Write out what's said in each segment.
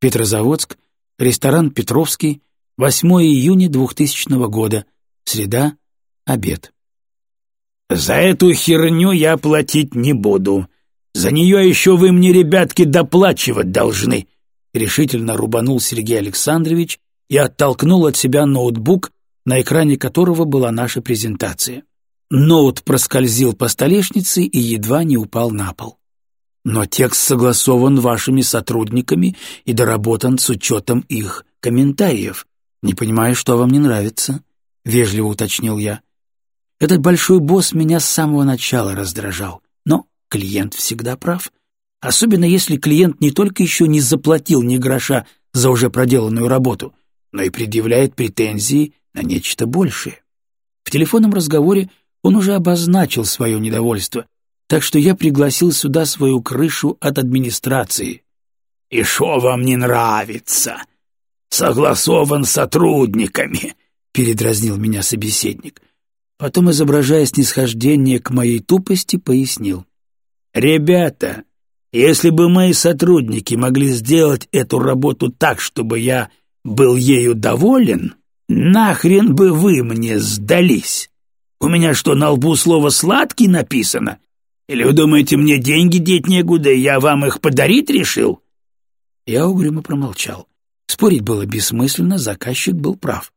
Петрозаводск, ресторан «Петровский», 8 июня 2000 года, среда, обед. «За эту херню я платить не буду. За нее еще вы мне, ребятки, доплачивать должны», — решительно рубанул Сергей Александрович и оттолкнул от себя ноутбук, на экране которого была наша презентация. Ноут проскользил по столешнице и едва не упал на пол. Но текст согласован вашими сотрудниками и доработан с учетом их комментариев. Не понимаю, что вам не нравится, — вежливо уточнил я. Этот большой босс меня с самого начала раздражал, но клиент всегда прав. Особенно если клиент не только еще не заплатил ни гроша за уже проделанную работу, но и предъявляет претензии на нечто большее. В телефонном разговоре он уже обозначил свое недовольство, так что я пригласил сюда свою крышу от администрации. «И шо вам не нравится? Согласован с сотрудниками», — передразнил меня собеседник. Потом, изображая снисхождение к моей тупости, пояснил. «Ребята, если бы мои сотрудники могли сделать эту работу так, чтобы я был ею доволен, нахрен бы вы мне сдались?» У меня что, на лбу слово «сладкий» написано? Или вы думаете, мне деньги деть некуда, и я вам их подарить решил?» Я угрюмо промолчал. Спорить было бессмысленно, заказчик был прав.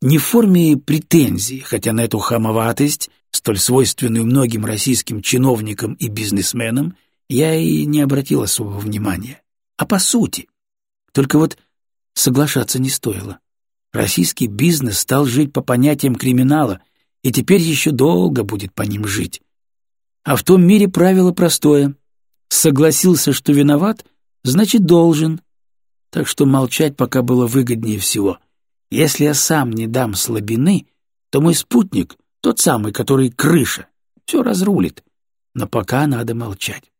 Не в форме претензий, хотя на эту хамоватость, столь свойственную многим российским чиновникам и бизнесменам, я и не обратил особого внимания, а по сути. Только вот соглашаться не стоило. Российский бизнес стал жить по понятиям криминала — и теперь еще долго будет по ним жить. А в том мире правило простое. Согласился, что виноват, значит, должен. Так что молчать пока было выгоднее всего. Если я сам не дам слабины, то мой спутник, тот самый, который крыша, все разрулит. Но пока надо молчать.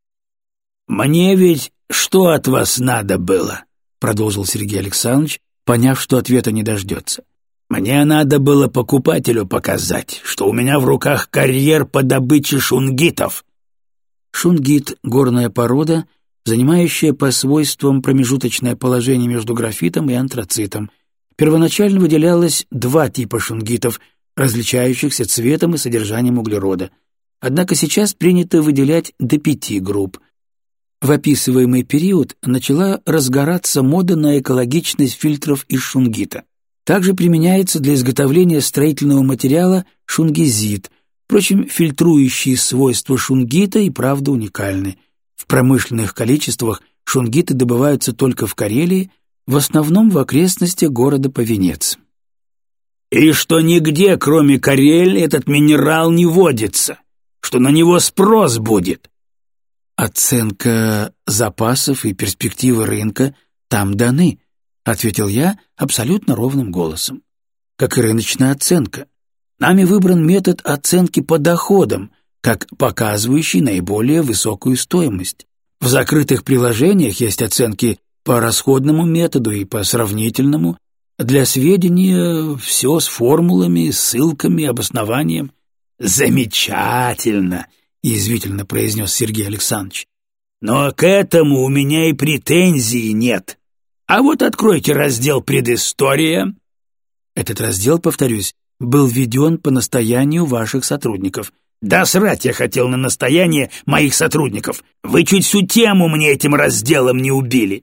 «Мне ведь что от вас надо было?» — продолжил Сергей Александрович, поняв, что ответа не дождется. Мне надо было покупателю показать, что у меня в руках карьер по добыче шунгитов. Шунгит — горная порода, занимающая по свойствам промежуточное положение между графитом и антрацитом. Первоначально выделялось два типа шунгитов, различающихся цветом и содержанием углерода. Однако сейчас принято выделять до пяти групп. В описываемый период начала разгораться мода на экологичность фильтров из шунгита. Также применяется для изготовления строительного материала шунгизит. Впрочем, фильтрующие свойства шунгита и правда уникальны. В промышленных количествах шунгиты добываются только в Карелии, в основном в окрестностях города Повенец. «И что нигде, кроме Карелии, этот минерал не водится, что на него спрос будет?» Оценка запасов и перспективы рынка там даны, ответил я абсолютно ровным голосом. Как и рыночная оценка. Нами выбран метод оценки по доходам, как показывающий наиболее высокую стоимость. В закрытых приложениях есть оценки по расходному методу и по сравнительному. Для сведения все с формулами, ссылками, обоснованием. «Замечательно!» — язвительно произнес Сергей Александрович. «Но к этому у меня и претензий нет. А вот откройте раздел «Предыстория». Этот раздел, повторюсь, был введен по настоянию ваших сотрудников. Да срать я хотел на настояние моих сотрудников. Вы чуть всю тему мне этим разделом не убили.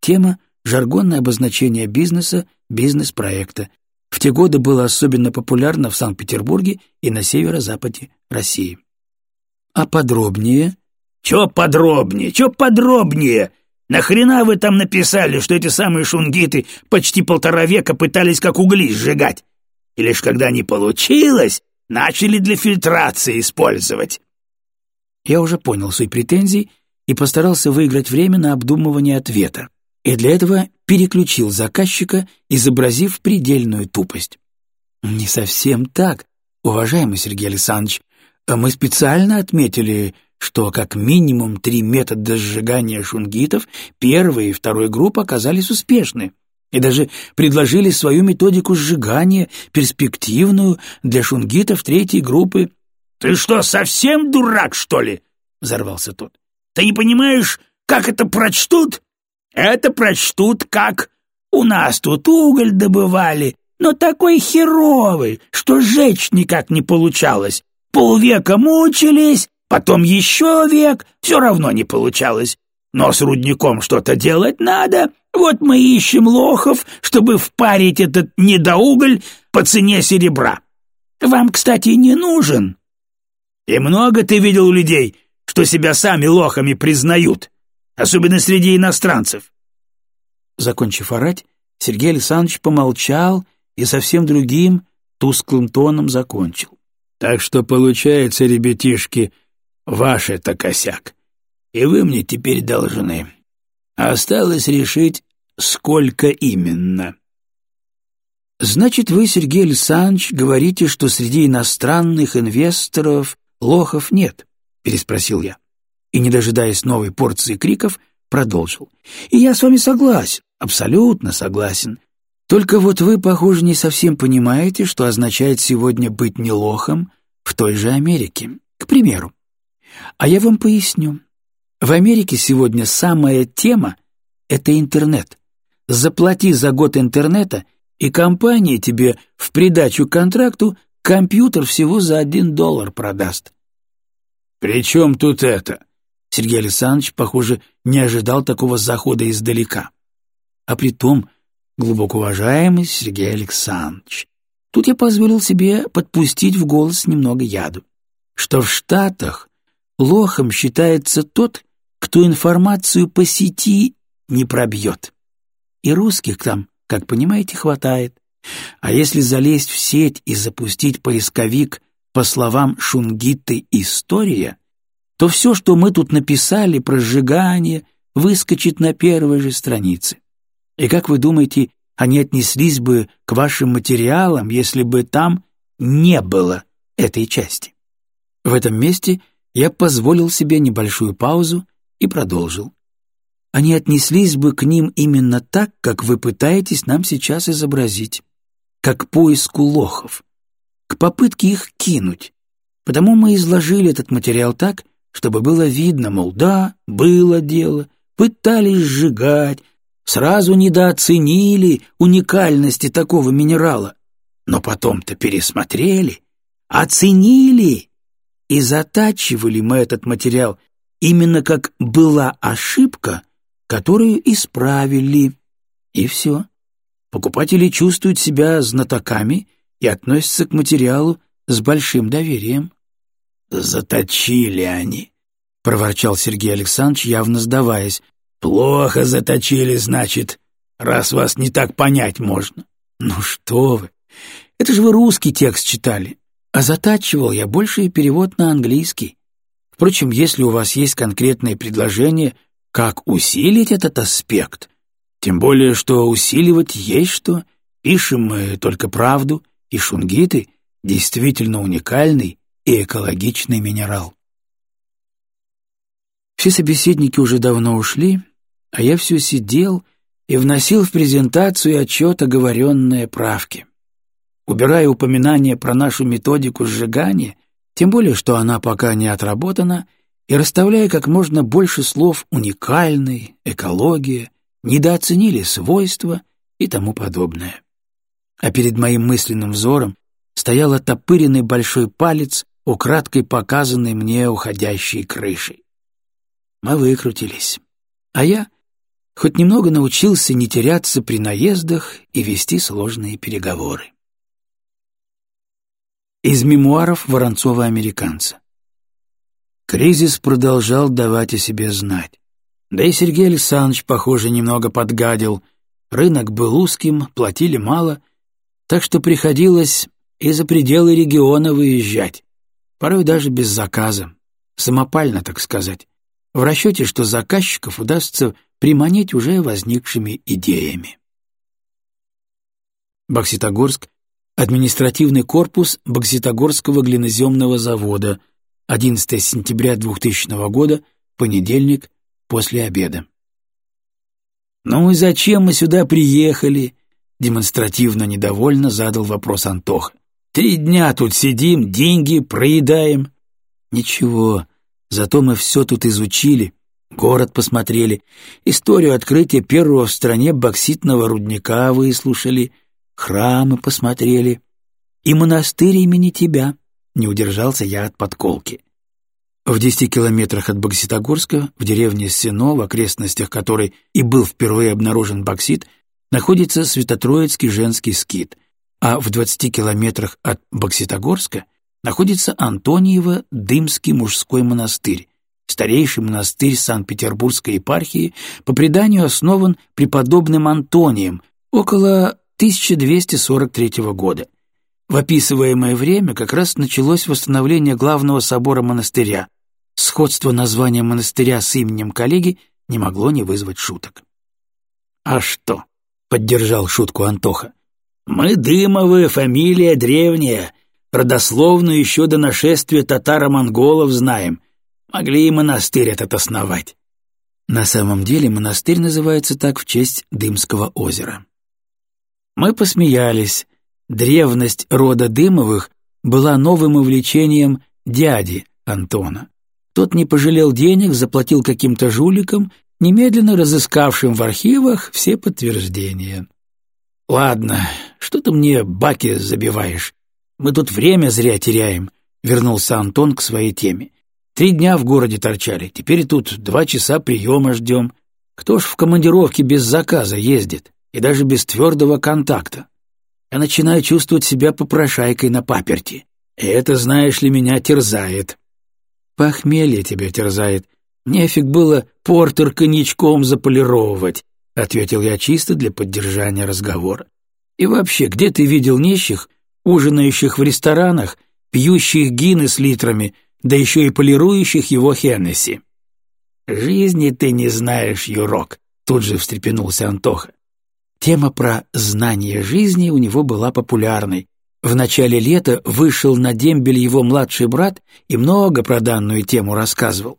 Тема — жаргонное обозначение бизнеса, бизнес-проекта. В те годы было особенно популярно в Санкт-Петербурге и на северо-западе России. А подробнее? Чё подробнее? Чё подробнее? Нахрена вы там написали, что эти самые шунгиты почти полтора века пытались как угли сжигать? И лишь когда не получилось, начали для фильтрации использовать?» Я уже понял суть претензий и постарался выиграть время на обдумывание ответа. И для этого переключил заказчика, изобразив предельную тупость. «Не совсем так, уважаемый Сергей Александрович. Мы специально отметили что как минимум три метода сжигания шунгитов первой и второй групп оказались успешны и даже предложили свою методику сжигания, перспективную для шунгитов третьей группы. «Ты что, совсем дурак, что ли?» — взорвался тот. «Ты не понимаешь, как это прочтут? Это прочтут как «У нас тут уголь добывали, но такой херовый, что жечь никак не получалось. Полвека мучились, потом еще век, все равно не получалось. Но с рудником что-то делать надо, вот мы ищем лохов, чтобы впарить этот недоуголь по цене серебра. Вам, кстати, не нужен. И много ты видел людей, что себя сами лохами признают, особенно среди иностранцев. Закончив орать, Сергей Александрович помолчал и совсем другим, тусклым тоном закончил. Так что получается, ребятишки, ваш это косяк, и вы мне теперь должны. Осталось решить, сколько именно. Значит, вы, Сергей Александрович, говорите, что среди иностранных инвесторов лохов нет? Переспросил я. И, не дожидаясь новой порции криков, продолжил. И я с вами согласен, абсолютно согласен. Только вот вы, похоже, не совсем понимаете, что означает сегодня быть не лохом в той же Америке, к примеру. А я вам поясню. В Америке сегодня самая тема — это интернет. Заплати за год интернета, и компания тебе в придачу к контракту компьютер всего за один доллар продаст. «При чем тут это?» Сергей Александрович, похоже, не ожидал такого захода издалека. А при том, глубоко уважаемый Сергей Александрович, тут я позволил себе подпустить в голос немного яду, что в Штатах лохом считается тот, кто информацию по сети не пробьет. И русских там, как понимаете, хватает. А если залезть в сеть и запустить поисковик по словам Шунгиты «История», то все, что мы тут написали про сжигание, выскочит на первой же странице. И как вы думаете, они отнеслись бы к вашим материалам, если бы там не было этой части? В этом месте я позволил себе небольшую паузу и продолжил они отнеслись бы к ним именно так, как вы пытаетесь нам сейчас изобразить, как поиску лохов, к попытке их кинуть. Потому мы изложили этот материал так, чтобы было видно, мол, да, было дело, пытались сжигать, сразу недооценили уникальности такого минерала, но потом-то пересмотрели, оценили и затачивали мы этот материал именно как была ошибка, которую исправили. И все. Покупатели чувствуют себя знатоками и относятся к материалу с большим доверием. «Заточили они», — проворчал Сергей Александрович, явно сдаваясь. «Плохо заточили, значит, раз вас не так понять можно». «Ну что вы! Это же вы русский текст читали, а затачивал я больше и перевод на английский. Впрочем, если у вас есть конкретное предложение, как усилить этот аспект? Тем более, что усиливать есть что. Пишем мы только правду, и шунгиты — действительно уникальный и экологичный минерал. Все собеседники уже давно ушли, а я все сидел и вносил в презентацию отчет оговоренные правки. Убирая упоминания про нашу методику сжигания, тем более, что она пока не отработана, и расставляя как можно больше слов «уникальный», «экология», недооценили свойства и тому подобное. А перед моим мысленным взором стоял отопыренный большой палец, украдкой показанный мне уходящей крышей. Мы выкрутились. А я хоть немного научился не теряться при наездах и вести сложные переговоры. Из мемуаров Воронцова-американца. Кризис продолжал давать о себе знать. Да и Сергей Александрович, похоже, немного подгадил. Рынок был узким, платили мало, так что приходилось и за пределы региона выезжать, порой даже без заказа, самопально, так сказать, в расчете, что заказчиков удастся приманить уже возникшими идеями. Бокситогорск, административный корпус Бокситогорского глиноземного завода — 11 сентября 2000 года, понедельник, после обеда. «Ну и зачем мы сюда приехали?» Демонстративно недовольно задал вопрос Антоха. «Три дня тут сидим, деньги проедаем». «Ничего, зато мы все тут изучили. Город посмотрели, историю открытия первого в стране бокситного рудника выслушали, храмы посмотрели. И монастырь имени тебя, не удержался я от подколки. В десяти километрах от Бокситогорска, в деревне Сено, в окрестностях которой и был впервые обнаружен боксит, находится Святотроицкий женский скит, а в двадцати километрах от Бокситогорска находится Антониево-Дымский мужской монастырь, старейший монастырь Санкт-Петербургской епархии, по преданию основан преподобным Антонием около 1243 года. В описываемое время как раз началось восстановление главного собора монастыря. Сходство названия монастыря с именем коллеги не могло не вызвать шуток. «А что?» — поддержал шутку Антоха. «Мы Дымовы, фамилия древняя, родословную еще до нашествия татаро-монголов знаем. Могли и монастырь этот основать». На самом деле монастырь называется так в честь Дымского озера. Мы посмеялись. Древность рода Дымовых была новым увлечением дяди Антона. Тот не пожалел денег, заплатил каким-то жуликам, немедленно разыскавшим в архивах все подтверждения. «Ладно, что ты мне баки забиваешь? Мы тут время зря теряем», — вернулся Антон к своей теме. «Три дня в городе торчали, теперь тут два часа приема ждем. Кто ж в командировке без заказа ездит и даже без твердого контакта? Я начинаю чувствовать себя попрошайкой на паперти, и это, знаешь ли, меня терзает». «Похмелье тебя терзает. Нефиг было портер коньячком заполировывать», — ответил я чисто для поддержания разговора. «И вообще, где ты видел нищих, ужинающих в ресторанах, пьющих гины с литрами, да еще и полирующих его Хеннесси?» «Жизни ты не знаешь, Юрок», — тут же встрепенулся Антоха. Тема про знание жизни у него была популярной, в начале лета вышел на дембель его младший брат и много про данную тему рассказывал.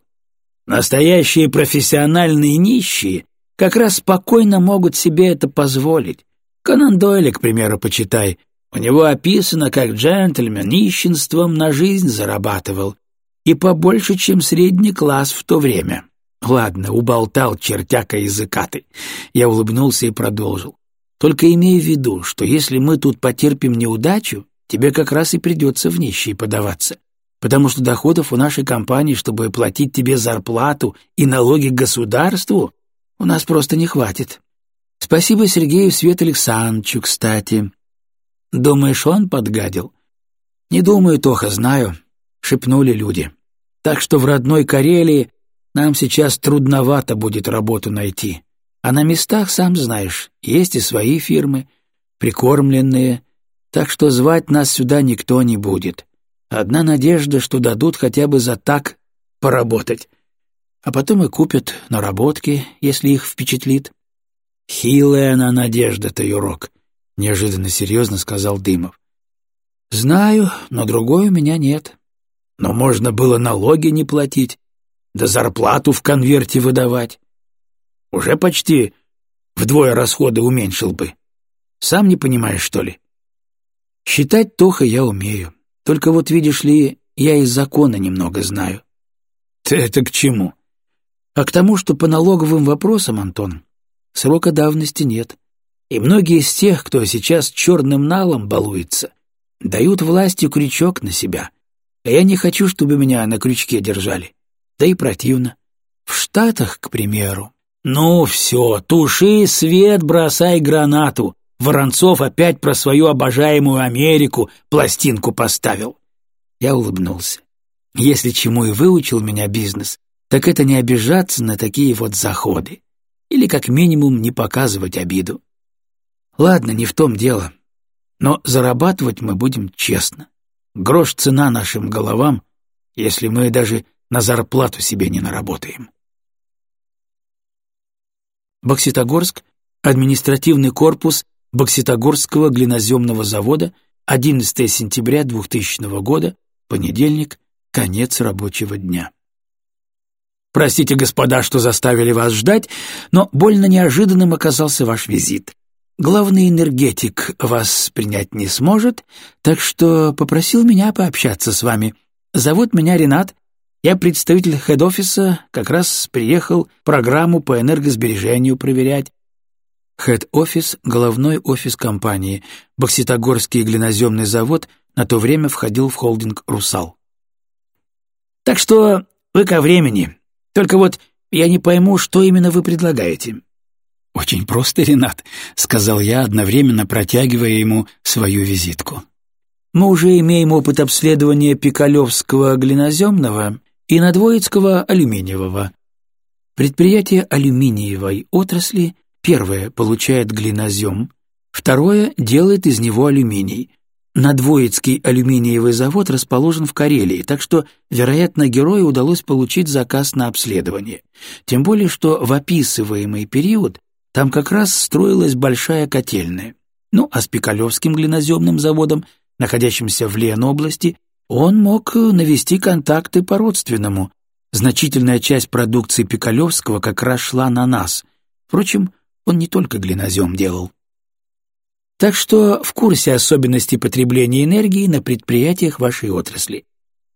Настоящие профессиональные нищие как раз спокойно могут себе это позволить. Конан Дойля, к примеру, почитай. У него описано, как джентльмен нищенством на жизнь зарабатывал, и побольше, чем средний класс в то время. Ладно, уболтал чертяка языкатый. Я улыбнулся и продолжил. Только имей в виду, что если мы тут потерпим неудачу, тебе как раз и придется в нищие подаваться, потому что доходов у нашей компании, чтобы платить тебе зарплату и налоги государству, у нас просто не хватит. Спасибо Сергею Свет Александровичу, кстати. Думаешь, он подгадил? Не думаю, Тоха, знаю, шепнули люди. Так что в родной Карелии нам сейчас трудновато будет работу найти. А на местах, сам знаешь, есть и свои фирмы, прикормленные, так что звать нас сюда никто не будет. Одна надежда, что дадут хотя бы за так поработать. А потом и купят наработки, если их впечатлит. «Хилая она надежда-то, Юрок», — неожиданно серьезно сказал Дымов. «Знаю, но другой у меня нет. Но можно было налоги не платить, да зарплату в конверте выдавать. Уже почти вдвое расходы уменьшил бы. Сам не понимаешь, что ли? Считать, Тоха, я умею. Только вот, видишь ли, я из закона немного знаю. Ты это к чему? А к тому, что по налоговым вопросам, Антон, срока давности нет. И многие из тех, кто сейчас черным налом балуется, дают власти крючок на себя. А я не хочу, чтобы меня на крючке держали. Да и противно. В Штатах, к примеру, «Ну все, туши свет, бросай гранату!» Воронцов опять про свою обожаемую Америку пластинку поставил. Я улыбнулся. Если чему и выучил меня бизнес, так это не обижаться на такие вот заходы. Или как минимум не показывать обиду. Ладно, не в том дело. Но зарабатывать мы будем честно. Грош цена нашим головам, если мы даже на зарплату себе не наработаем. Бокситогорск, административный корпус Бокситогорского глиноземного завода, 11 сентября 2000 года, понедельник, конец рабочего дня. Простите, господа, что заставили вас ждать, но больно неожиданным оказался ваш визит. Главный энергетик вас принять не сможет, так что попросил меня пообщаться с вами. Зовут меня Ренат, Я представитель хед-офиса, как раз приехал программу по энергосбережению проверять. Хед-офис — головной офис компании. Бокситогорский глиноземный завод на то время входил в холдинг «Русал». Так что вы ко времени. Только вот я не пойму, что именно вы предлагаете. «Очень просто, Ренат», — сказал я, одновременно протягивая ему свою визитку. «Мы уже имеем опыт обследования Пикалевского глиноземного и Надвоицкого алюминиевого. Предприятие алюминиевой отрасли первое получает глинозем, второе делает из него алюминий. Надвоицкий алюминиевый завод расположен в Карелии, так что, вероятно, герою удалось получить заказ на обследование. Тем более, что в описываемый период там как раз строилась большая котельная. Ну, а с Пикалевским глиноземным заводом, находящимся в Ленобласти, он мог навести контакты по-родственному. Значительная часть продукции Пикалевского как раз шла на нас. Впрочем, он не только глинозем делал. Так что в курсе особенностей потребления энергии на предприятиях вашей отрасли.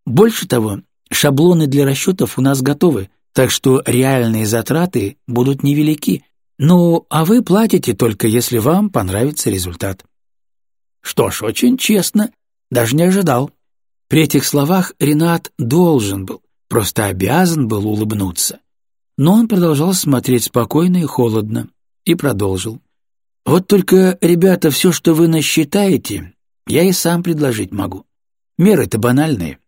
Больше того, шаблоны для расчетов у нас готовы, так что реальные затраты будут невелики, ну, а вы платите только, если вам понравится результат. Что ж, очень честно, даже не ожидал. При этих словах Ренат должен был, просто обязан был улыбнуться. Но он продолжал смотреть спокойно и холодно и продолжил. «Вот только, ребята, все, что вы насчитаете, я и сам предложить могу. Меры-то банальные.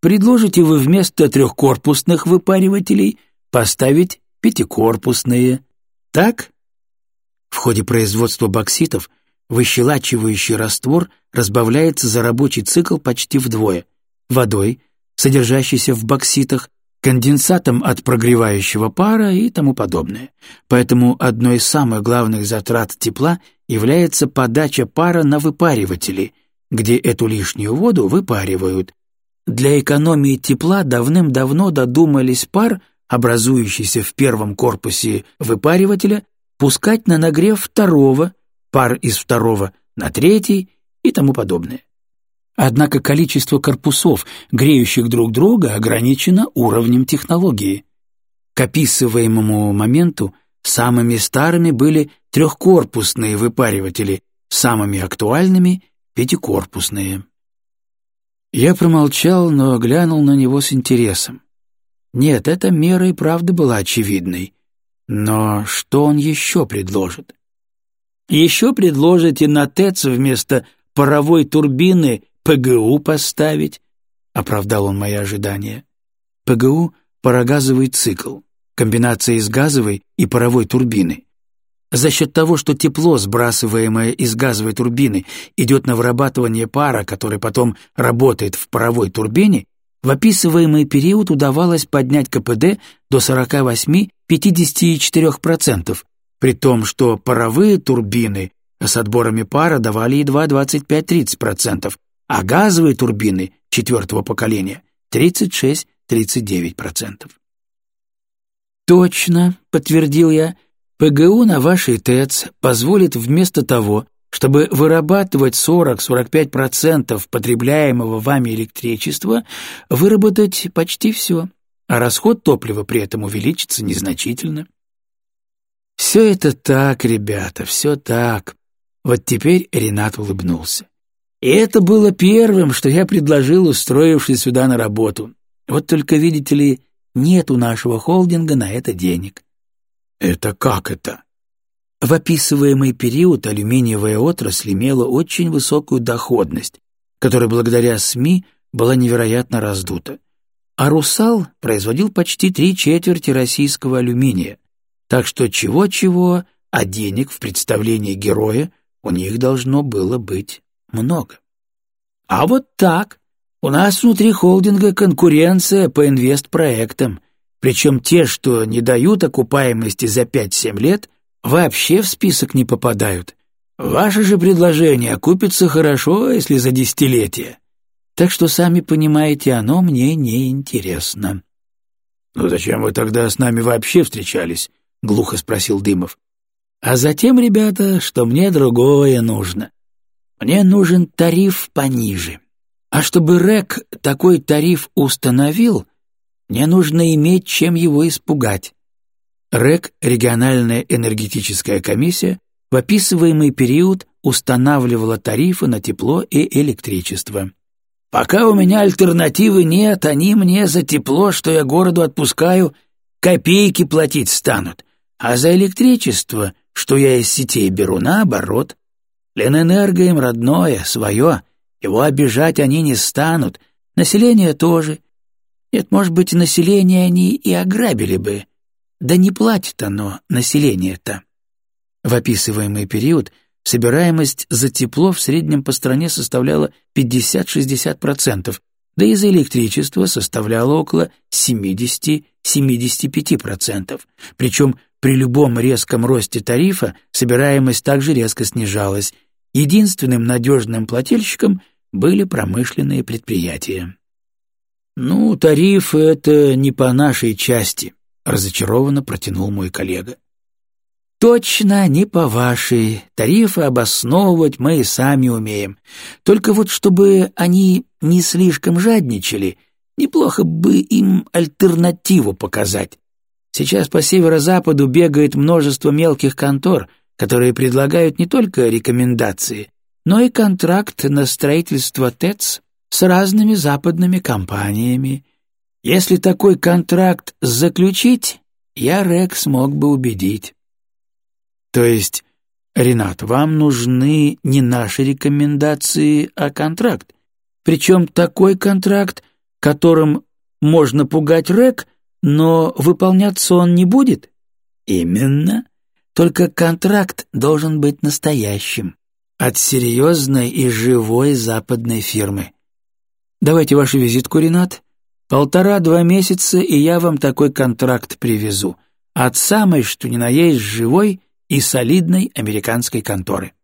Предложите вы вместо трехкорпусных выпаривателей поставить пятикорпусные, так? В ходе производства бокситов выщелачивающий раствор разбавляется за рабочий цикл почти вдвое водой, содержащейся в бокситах, конденсатом от прогревающего пара и тому подобное. Поэтому одной из самых главных затрат тепла является подача пара на выпариватели, где эту лишнюю воду выпаривают. Для экономии тепла давным-давно додумались пар образующийся в первом корпусе выпаривателя, пускать на нагрев второго, пар из второго на третий и тому подобное. Однако количество корпусов, греющих друг друга, ограничено уровнем технологии. К описываемому моменту самыми старыми были трехкорпусные выпариватели, самыми актуальными — пятикорпусные. Я промолчал, но глянул на него с интересом. Нет, эта мера и правда была очевидной. Но что он еще предложит? Еще предложите на ТЭЦ вместо паровой турбины ПГУ поставить, оправдал он мои ожидания. ПГУ — парогазовый цикл, комбинация из газовой и паровой турбины. За счет того, что тепло, сбрасываемое из газовой турбины, идет на вырабатывание пара, который потом работает в паровой турбине, в описываемый период удавалось поднять КПД до 48-54%, при том, что паровые турбины с отборами пара давали едва 25-30%, а газовые турбины четвертого поколения — 36-39%. «Точно», — подтвердил я, — «ПГУ на вашей ТЭЦ позволит вместо того, чтобы вырабатывать 40-45% потребляемого вами электричества, выработать почти все, а расход топлива при этом увеличится незначительно. Все это так, ребята, все так. Вот теперь Ренат улыбнулся. И это было первым, что я предложил, устроившись сюда на работу. Вот только, видите ли, нет у нашего холдинга на это денег. Это как это? В описываемый период алюминиевая отрасль имела очень высокую доходность, которая благодаря СМИ была невероятно раздута. А «Русал» производил почти три четверти российского алюминия, так что чего-чего, а денег в представлении героя у них должно было быть много. А вот так. У нас внутри холдинга конкуренция по инвестпроектам, причем те, что не дают окупаемости за 5-7 лет, вообще в список не попадают. Ваше же предложение окупится хорошо, если за десятилетие. Так что, сами понимаете, оно мне не интересно. «Ну зачем вы тогда с нами вообще встречались?» — глухо спросил Дымов. «А затем, ребята, что мне другое нужно. Мне нужен тариф пониже. А чтобы РЭК такой тариф установил, Мне нужно иметь чем его испугать. РЭК, региональная энергетическая комиссия, в описываемый период устанавливала тарифы на тепло и электричество. Пока у меня альтернативы нет, они мне за тепло, что я городу отпускаю, копейки платить станут, а за электричество, что я из сетей беру, наоборот. Ленэнерго им родное, свое, его обижать они не станут, население тоже. Нет, может быть, население они и ограбили бы. Да не платит оно, население-то. В описываемый период собираемость за тепло в среднем по стране составляла 50-60%, да и за электричество составляла около 70-75%. Причем при любом резком росте тарифа собираемость также резко снижалась. Единственным надежным плательщиком были промышленные предприятия. «Ну, тариф — это не по нашей части», — разочарованно протянул мой коллега. «Точно не по вашей. Тарифы обосновывать мы и сами умеем. Только вот чтобы они не слишком жадничали, неплохо бы им альтернативу показать. Сейчас по северо-западу бегает множество мелких контор, которые предлагают не только рекомендации, но и контракт на строительство ТЭЦ с разными западными компаниями. Если такой контракт заключить, я Рек смог бы убедить. То есть, Ренат, вам нужны не наши рекомендации, а контракт. Причем такой контракт, которым можно пугать Рек, но выполняться он не будет? Именно. Только контракт должен быть настоящим. От серьезной и живой западной фирмы. Давайте вашу визитку, Ренат. Полтора-два месяца, и я вам такой контракт привезу. От самой, что ни на есть, живой и солидной американской конторы.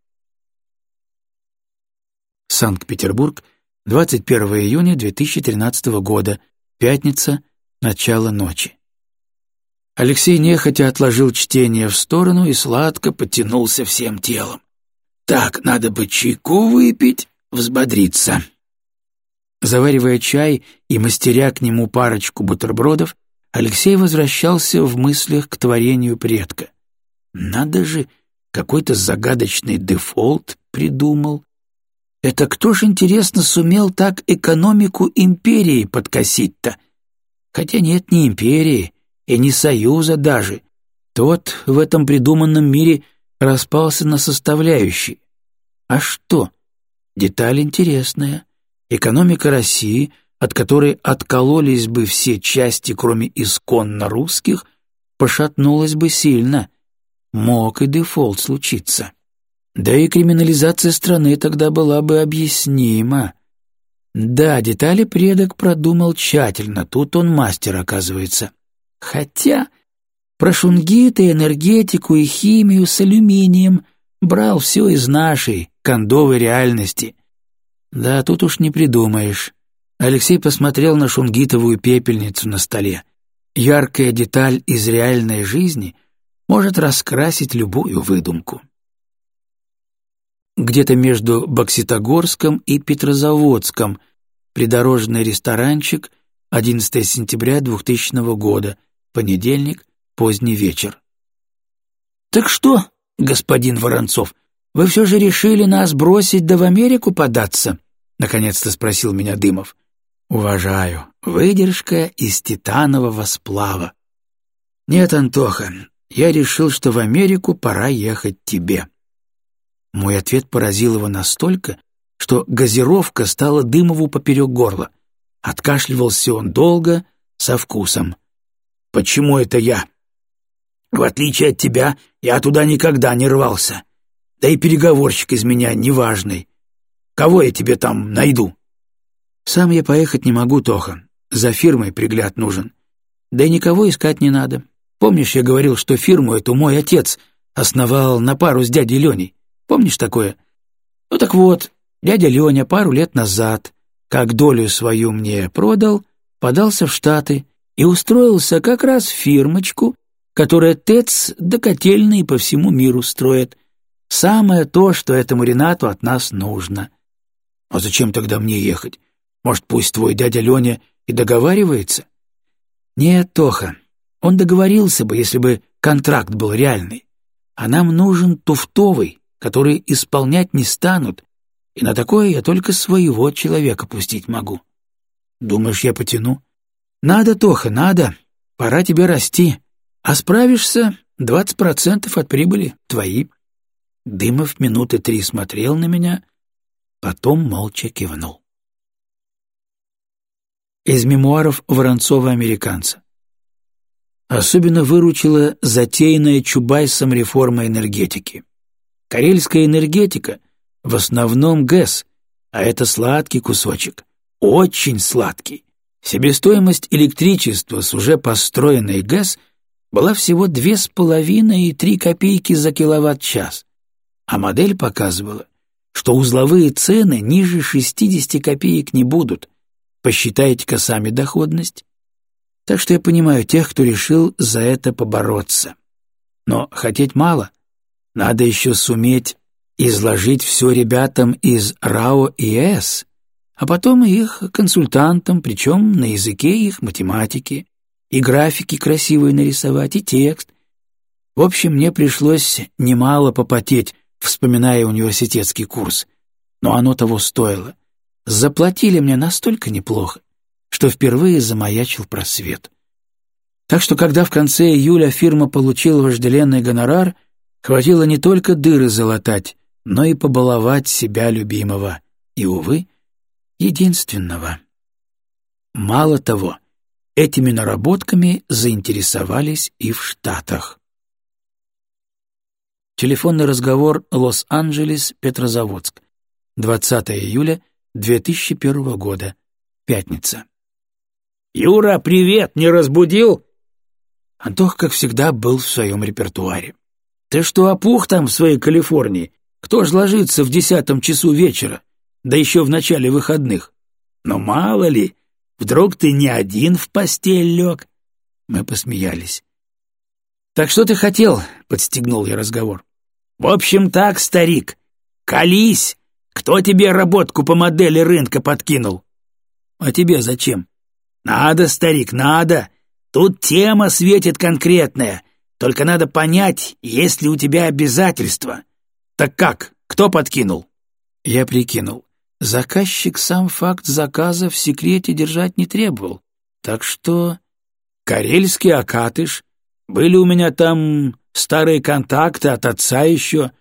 Санкт-Петербург, 21 июня 2013 года, пятница, начало ночи. Алексей нехотя отложил чтение в сторону и сладко потянулся всем телом. «Так, надо бы чайку выпить, взбодриться». Заваривая чай и мастеря к нему парочку бутербродов, Алексей возвращался в мыслях к творению предка. «Надо же, какой-то загадочный дефолт придумал. Это кто ж, интересно, сумел так экономику империи подкосить-то?» Хотя нет ни империи и ни союза даже. Тот в этом придуманном мире распался на составляющие. А что? Деталь интересная. Экономика России, от которой откололись бы все части, кроме исконно русских, пошатнулась бы сильно. Мог и дефолт случиться. Да и криминализация страны тогда была бы объяснима. Да, детали предок продумал тщательно, тут он мастер, оказывается. Хотя про шунгит и энергетику и химию с алюминием брал все из нашей, кондовой реальности. Да, тут уж не придумаешь. Алексей посмотрел на шунгитовую пепельницу на столе. Яркая деталь из реальной жизни может раскрасить любую выдумку где-то между Бокситогорском и Петрозаводском, придорожный ресторанчик, 11 сентября 2000 года, понедельник, поздний вечер. «Так что, господин Воронцов, вы все же решили нас бросить да в Америку податься?» — наконец-то спросил меня Дымов. «Уважаю. Выдержка из титанового сплава». «Нет, Антоха, я решил, что в Америку пора ехать тебе». Мой ответ поразил его настолько, что газировка стала Дымову поперек горла. Откашливался он долго, со вкусом. «Почему это я?» «В отличие от тебя, я туда никогда не рвался. Да и переговорщик из меня неважный. Кого я тебе там найду?» «Сам я поехать не могу, Тоха. За фирмой пригляд нужен. Да и никого искать не надо. Помнишь, я говорил, что фирму эту мой отец основал на пару с дядей Леней? Помнишь такое? Ну так вот, дядя Леня пару лет назад, как долю свою мне продал, подался в Штаты и устроился как раз в фирмочку, которая ТЭЦ до по всему миру строит. Самое то, что этому Ренату от нас нужно. А зачем тогда мне ехать? Может, пусть твой дядя Леня и договаривается? Нет, Тоха, он договорился бы, если бы контракт был реальный. А нам нужен туфтовый, который исполнять не станут, и на такое я только своего человека пустить могу. Думаешь, я потяну? Надо, Тоха, надо. Пора тебе расти. А справишься, двадцать процентов от прибыли твои. Дымов минуты три смотрел на меня, потом молча кивнул. Из мемуаров Воронцова-американца. Особенно выручила затеянная Чубайсом реформа энергетики. Карельская энергетика в основном ГЭС, а это сладкий кусочек, очень сладкий. Себестоимость электричества с уже построенной ГЭС была всего две с половиной и три копейки за киловатт-час, а модель показывала, что узловые цены ниже 60 копеек не будут. Посчитайте-ка сами доходность. Так что я понимаю тех, кто решил за это побороться. Но хотеть мало. Надо еще суметь изложить все ребятам из РАО и С, а потом их консультантам, причем на языке их математики, и графики красивые нарисовать, и текст. В общем, мне пришлось немало попотеть, вспоминая университетский курс. Но оно того стоило. Заплатили мне настолько неплохо, что впервые замаячил просвет. Так что, когда в конце июля фирма получила вожделенный гонорар, хватило не только дыры залатать, но и побаловать себя любимого. И, увы, единственного. Мало того, этими наработками заинтересовались и в Штатах. Телефонный разговор Лос-Анджелес, Петрозаводск. 20 июля 2001 года. Пятница. «Юра, привет! Не разбудил?» Антох, как всегда, был в своем репертуаре. «Ты что, опух там в своей Калифорнии? Кто ж ложится в десятом часу вечера? Да еще в начале выходных. Но мало ли, вдруг ты не один в постель лег. Мы посмеялись. «Так что ты хотел?» — подстегнул я разговор. «В общем так, старик, колись! Кто тебе работку по модели рынка подкинул?» «А тебе зачем?» «Надо, старик, надо! Тут тема светит конкретная, только надо понять, есть ли у тебя обязательства. Так как, кто подкинул?» Я прикинул. Заказчик сам факт заказа в секрете держать не требовал, так что... Карельский Акатыш, были у меня там старые контакты от отца еще.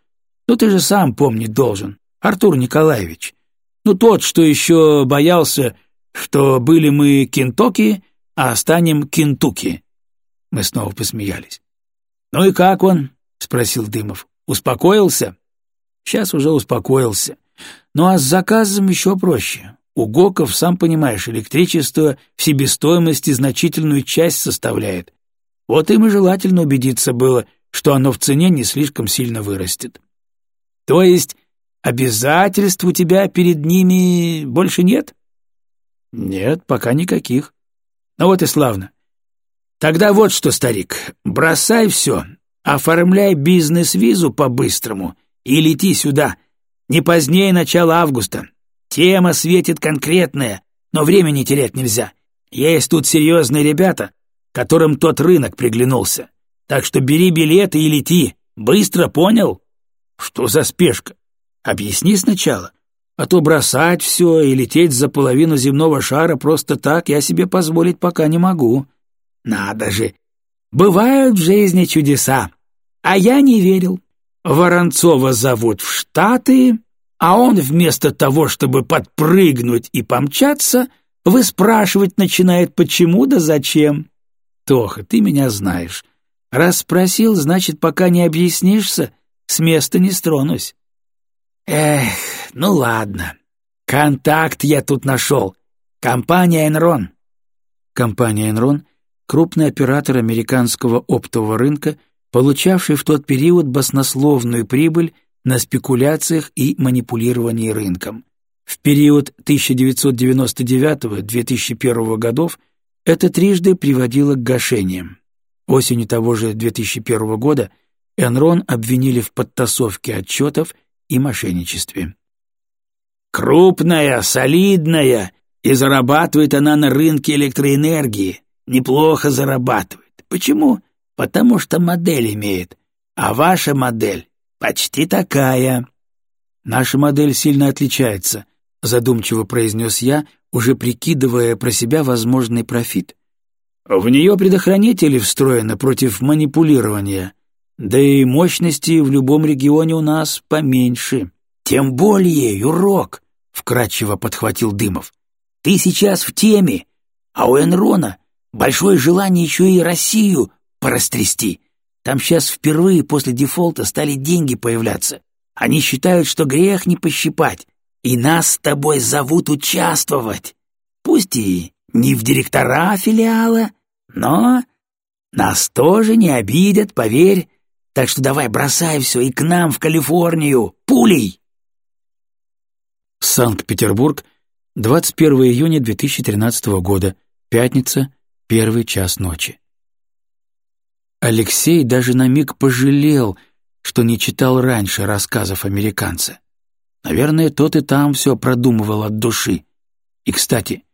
Ну, ты же сам помнить должен, Артур Николаевич. Ну, тот, что еще боялся, что были мы Кентоки, а станем Кентуки. Мы снова посмеялись. «Ну и как он?» — спросил Дымов. «Успокоился?» «Сейчас уже успокоился. Ну а с заказом еще проще. У ГОКов, сам понимаешь, электричество в себестоимости значительную часть составляет. Вот им и желательно убедиться было, что оно в цене не слишком сильно вырастет. То есть обязательств у тебя перед ними больше нет? Нет, пока никаких. Ну вот и славно. Тогда вот что, старик, бросай все, оформляй бизнес-визу по-быстрому и лети сюда — не позднее начала августа. Тема светит конкретная, но времени терять нельзя. Есть тут серьезные ребята, которым тот рынок приглянулся. Так что бери билеты и лети. Быстро, понял? Что за спешка? Объясни сначала. А то бросать все и лететь за половину земного шара просто так я себе позволить пока не могу. Надо же. Бывают в жизни чудеса. А я не верил. Воронцова зовут в Штаты, а он вместо того, чтобы подпрыгнуть и помчаться, выспрашивать начинает почему да зачем. Тоха, ты меня знаешь. Раз спросил, значит, пока не объяснишься, с места не стронусь. Эх, ну ладно. Контакт я тут нашел. Компания «Энрон». Компания «Энрон» — крупный оператор американского оптового рынка — получавший в тот период баснословную прибыль на спекуляциях и манипулировании рынком. В период 1999-2001 годов это трижды приводило к гашениям. Осенью того же 2001 года Энрон обвинили в подтасовке отчетов и мошенничестве. «Крупная, солидная, и зарабатывает она на рынке электроэнергии. неплохо зарабатывает. Почему? Потому что модель имеет, а ваша модель почти такая». «Наша модель сильно отличается», — задумчиво произнес я, уже прикидывая про себя возможный профит. «В нее предохранители встроены против манипулирования, да и мощности в любом регионе у нас поменьше». «Тем более, Юрок», — вкратчиво подхватил Дымов, — «ты сейчас в теме, а у Энрона большое желание еще и Россию порастрясти. Там сейчас впервые после дефолта стали деньги появляться. Они считают, что грех не пощипать, и нас с тобой зовут участвовать. Пусть и не в директора филиала, но нас тоже не обидят, поверь. Так что давай бросай все и к нам в Калифорнию, пулей!» Санкт-Петербург, 21 июня 2013 года, пятница, первый час ночи. Алексей даже на миг пожалел, что не читал раньше рассказов американца. Наверное, тот и там все продумывал от души. И, кстати,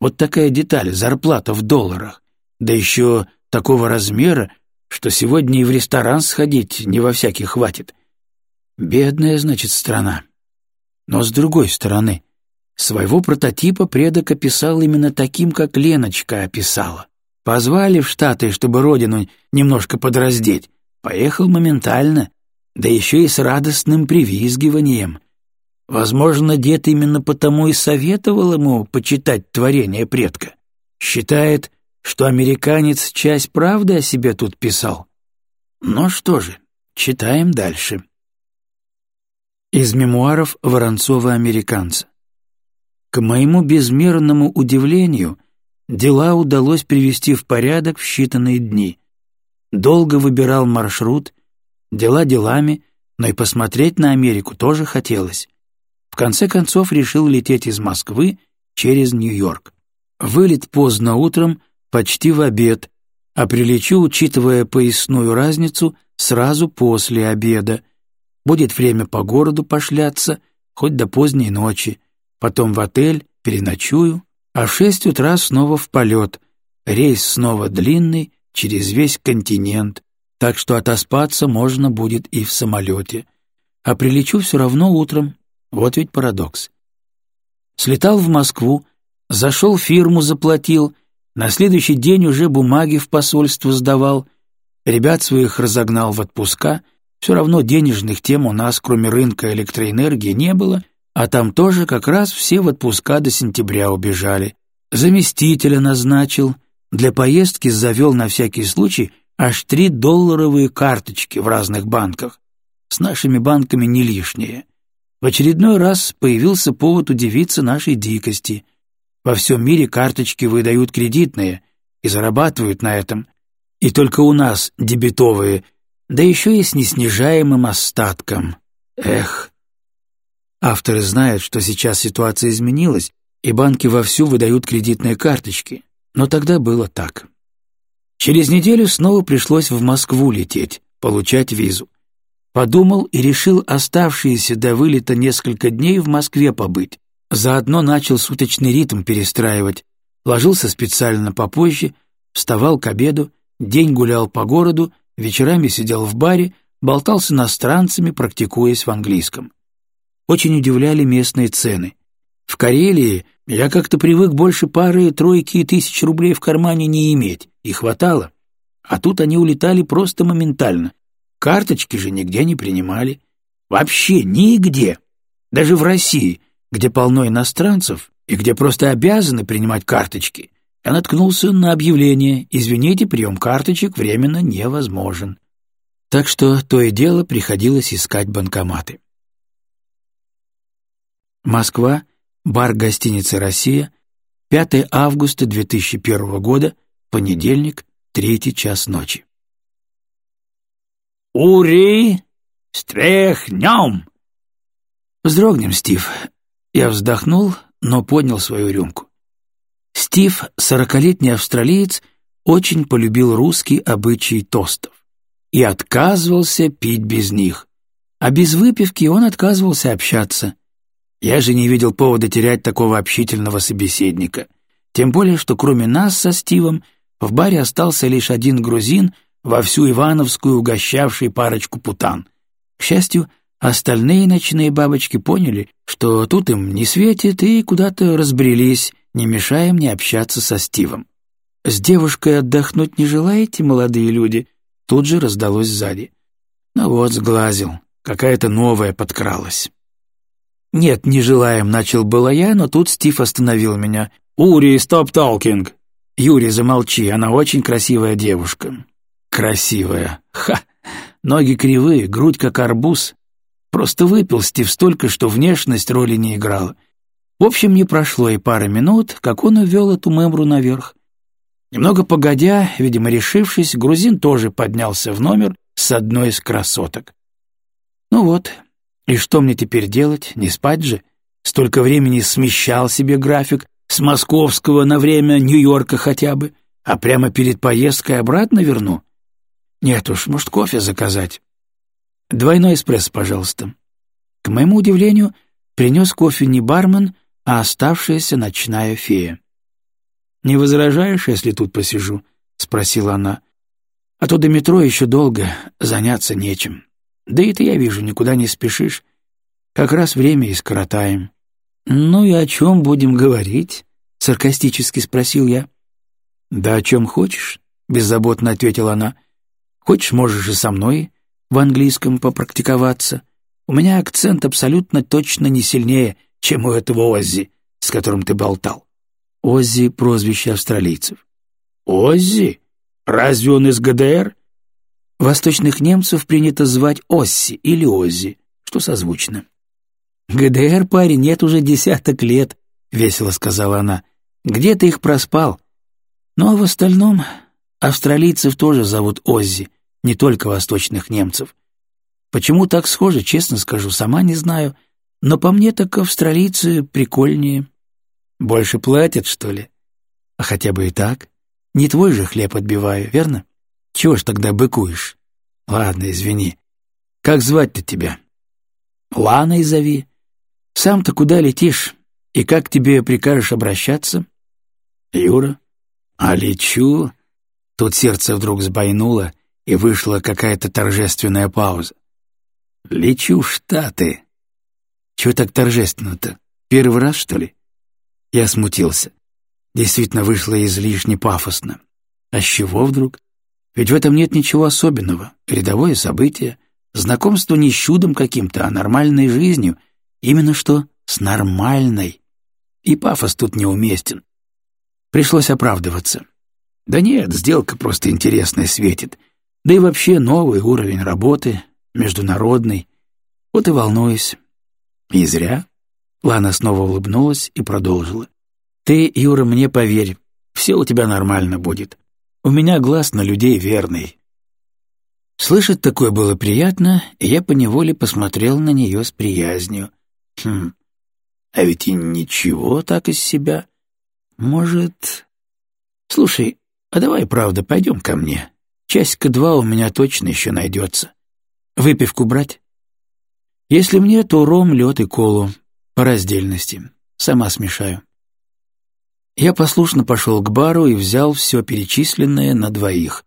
вот такая деталь — зарплата в долларах, да еще такого размера, что сегодня и в ресторан сходить не во всякий хватит. Бедная, значит, страна. Но с другой стороны, своего прототипа предок описал именно таким, как Леночка описала. Позвали в Штаты, чтобы родину немножко подраздеть. Поехал моментально, да еще и с радостным привизгиванием. Возможно, дед именно потому и советовал ему почитать творение предка. Считает, что американец часть правды о себе тут писал. Ну что же, читаем дальше. Из мемуаров Воронцова-американца. К моему безмерному удивлению, дела удалось привести в порядок в считанные дни. Долго выбирал маршрут, дела делами, но и посмотреть на Америку тоже хотелось. В конце концов решил лететь из Москвы через Нью-Йорк. Вылет поздно утром, почти в обед, а прилечу, учитывая поясную разницу, сразу после обеда — Будет время по городу пошляться, хоть до поздней ночи. Потом в отель, переночую, а в шесть утра снова в полет. Рейс снова длинный, через весь континент, так что отоспаться можно будет и в самолете. А прилечу все равно утром, вот ведь парадокс. Слетал в Москву, зашел фирму, заплатил, на следующий день уже бумаги в посольство сдавал, ребят своих разогнал в отпуска, все равно денежных тем у нас, кроме рынка электроэнергии, не было, а там тоже как раз все в отпуска до сентября убежали. Заместителя назначил, для поездки завел на всякий случай аж три долларовые карточки в разных банках. С нашими банками не лишнее. В очередной раз появился повод удивиться нашей дикости. Во всем мире карточки выдают кредитные и зарабатывают на этом. И только у нас дебетовые да еще и с неснижаемым остатком. Эх! Авторы знают, что сейчас ситуация изменилась, и банки вовсю выдают кредитные карточки, но тогда было так. Через неделю снова пришлось в Москву лететь, получать визу. Подумал и решил оставшиеся до вылета несколько дней в Москве побыть. Заодно начал суточный ритм перестраивать. Ложился специально попозже, вставал к обеду, день гулял по городу вечерами сидел в баре, болтал с иностранцами, практикуясь в английском. Очень удивляли местные цены. В Карелии я как-то привык больше пары, тройки и тысяч рублей в кармане не иметь, и хватало. А тут они улетали просто моментально. Карточки же нигде не принимали. Вообще нигде. Даже в России, где полно иностранцев и где просто обязаны принимать карточки, я наткнулся на объявление «Извините, прием карточек временно невозможен». Так что то и дело приходилось искать банкоматы. Москва, бар гостиницы «Россия», 5 августа 2001 года, понедельник, третий час ночи. «Ури! Стряхнем!» «Вздрогнем, Стив». Я вздохнул, но поднял свою рюмку. Стив, сорокалетний австралиец, очень полюбил русский обычай тостов и отказывался пить без них. А без выпивки он отказывался общаться. Я же не видел повода терять такого общительного собеседника. Тем более, что кроме нас со Стивом В баре остался лишь один грузин, во всю Ивановскую угощавший парочку путан. К счастью, остальные ночные бабочки поняли, что тут им не светит, и куда-то разбрелись, не мешая мне общаться со Стивом. «С девушкой отдохнуть не желаете, молодые люди?» Тут же раздалось сзади. Ну вот, сглазил. Какая-то новая подкралась. «Нет, не желаем», — начал было я, но тут Стив остановил меня. «Ури, стоп толкинг!» «Юрий, замолчи, она очень красивая девушка». «Красивая! Ха! Ноги кривые, грудь как арбуз. Просто выпил Стив столько, что внешность роли не играла. В общем, не прошло и пары минут, как он увел эту мемру наверх. Немного погодя, видимо, решившись, грузин тоже поднялся в номер с одной из красоток. Ну вот, и что мне теперь делать? Не спать же? Столько времени смещал себе график с московского на время Нью-Йорка хотя бы, а прямо перед поездкой обратно верну? Нет уж, может, кофе заказать? Двойной эспрессо, пожалуйста. К моему удивлению, принес кофе не бармен, а оставшаяся ночная фея. «Не возражаешь, если тут посижу?» — спросила она. «А то до метро еще долго, заняться нечем. Да и ты, я вижу, никуда не спешишь. Как раз время и скоротаем». «Ну и о чем будем говорить?» — саркастически спросил я. «Да о чем хочешь», — беззаботно ответила она. Хочешь, можешь и со мной в английском попрактиковаться. У меня акцент абсолютно точно не сильнее, чем у этого Оззи, с которым ты болтал. Оззи — прозвище австралийцев. Оззи? Разве он из ГДР? Восточных немцев принято звать Осси или Оззи, что созвучно. ГДР, парень, нет уже десяток лет, — весело сказала она. Где ты их проспал? Ну а в остальном Австралийцев тоже зовут Оззи, не только восточных немцев. Почему так схоже, честно скажу, сама не знаю, но по мне так австралийцы прикольнее. Больше платят, что ли? А хотя бы и так. Не твой же хлеб отбиваю, верно? Чего ж тогда быкуешь? Ладно, извини. Как звать-то тебя? Ланой зови. Сам-то куда летишь? И как тебе прикажешь обращаться? Юра. А лечу... Тут сердце вдруг сбойнуло, и вышла какая-то торжественная пауза. «Лечу в Штаты». «Чего так торжественно-то? Первый раз, что ли?» Я смутился. Действительно вышло излишне пафосно. А с чего вдруг? Ведь в этом нет ничего особенного. Рядовое событие. Знакомство не с чудом каким-то, а нормальной жизнью. Именно что с нормальной. И пафос тут неуместен. Пришлось оправдываться. Да нет, сделка просто интересная светит. Да и вообще новый уровень работы, международный. Вот и волнуюсь. И зря. Лана снова улыбнулась и продолжила. Ты, Юра, мне поверь, все у тебя нормально будет. У меня глаз на людей верный. Слышать такое было приятно, и я поневоле посмотрел на нее с приязнью. Хм, а ведь и ничего так из себя. Может... Слушай, а давай, правда, пойдем ко мне. Часика два у меня точно еще найдется. Выпивку брать? Если мне, то ром, лед и колу. По раздельности. Сама смешаю. Я послушно пошел к бару и взял все перечисленное на двоих.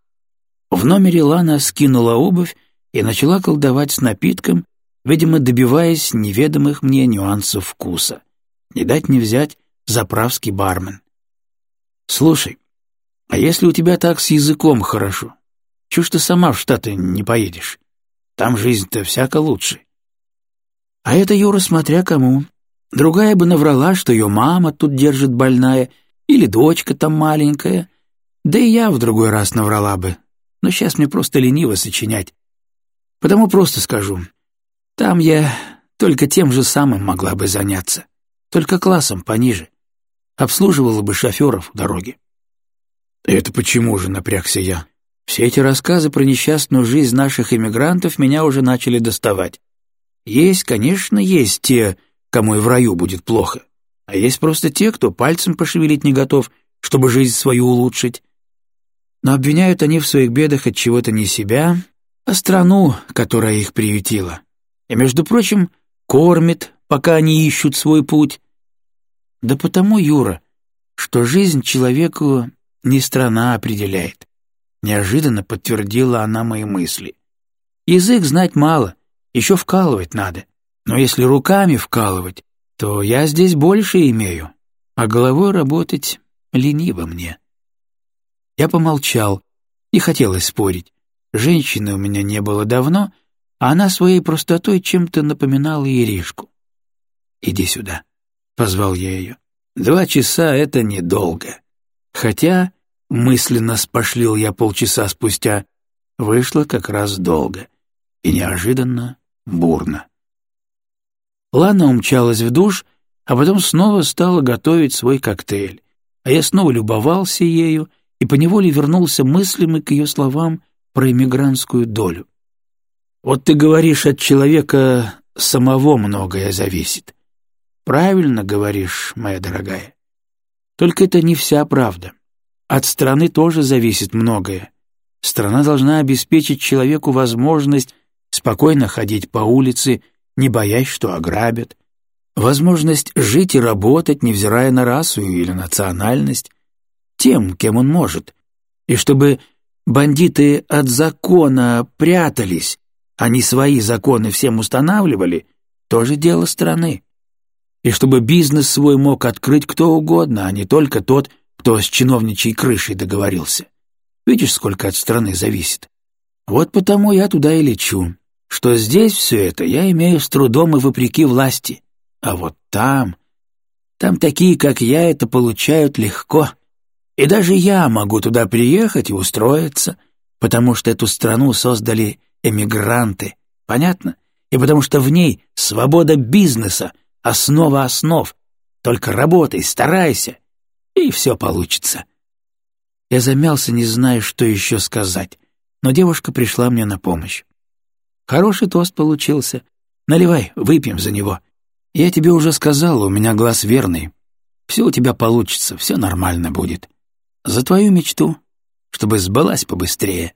В номере Лана скинула обувь и начала колдовать с напитком, видимо, добиваясь неведомых мне нюансов вкуса. Не дать не взять заправский бармен. «Слушай, а если у тебя так с языком хорошо, чего ж ты сама в Штаты не поедешь? Там жизнь-то всяко лучше. А это, Юра, смотря кому. Другая бы наврала, что ее мама тут держит больная, или дочка там маленькая. Да и я в другой раз наврала бы. Но сейчас мне просто лениво сочинять. Потому просто скажу. Там я только тем же самым могла бы заняться. Только классом пониже. Обслуживала бы шоферов в дороге. «Это почему же?» — напрягся я. «Все эти рассказы про несчастную жизнь наших иммигрантов меня уже начали доставать. Есть, конечно, есть те, кому и в раю будет плохо. А есть просто те, кто пальцем пошевелить не готов, чтобы жизнь свою улучшить. Но обвиняют они в своих бедах от чего-то не себя, а страну, которая их приютила. И, между прочим, кормит, пока они ищут свой путь. Да потому, Юра, что жизнь человеку не страна определяет. Неожиданно подтвердила она мои мысли. Язык знать мало, еще вкалывать надо. Но если руками вкалывать, то я здесь больше имею, а головой работать лениво мне. Я помолчал, не хотелось спорить. Женщины у меня не было давно, а она своей простотой чем-то напоминала Иришку. «Иди сюда», — позвал я ее. «Два часа — это недолго. Хотя, мысленно спошлил я полчаса спустя, вышло как раз долго и неожиданно бурно. Лана умчалась в душ, а потом снова стала готовить свой коктейль, а я снова любовался ею и поневоле вернулся мыслями к ее словам про эмигрантскую долю. «Вот ты говоришь, от человека самого многое зависит. Правильно говоришь, моя дорогая. Только это не вся правда. От страны тоже зависит многое. Страна должна обеспечить человеку возможность спокойно ходить по улице, не боясь, что ограбят, возможность жить и работать, невзирая на расу или национальность, тем, кем он может, и чтобы бандиты от закона прятались, не свои законы всем устанавливали, тоже дело страны. И чтобы бизнес свой мог открыть кто угодно, а не только тот, кто с чиновничьей крышей договорился. Видишь, сколько от страны зависит? Вот потому я туда и лечу, что здесь все это я имею с трудом и вопреки власти, а вот там... Там такие, как я, это получают легко. И даже я могу туда приехать и устроиться, потому что эту страну создали эмигранты, понятно? И потому что в ней свобода бизнеса, основа основ. Только работай, старайся, и все получится. Я замялся, не зная, что еще сказать, но девушка пришла мне на помощь. Хороший тост получился. Наливай, выпьем за него. Я тебе уже сказал, у меня глаз верный. Все у тебя получится, все нормально будет. За твою мечту, чтобы сбылась побыстрее.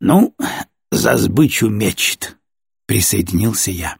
Ну, за сбычу мечт, присоединился я.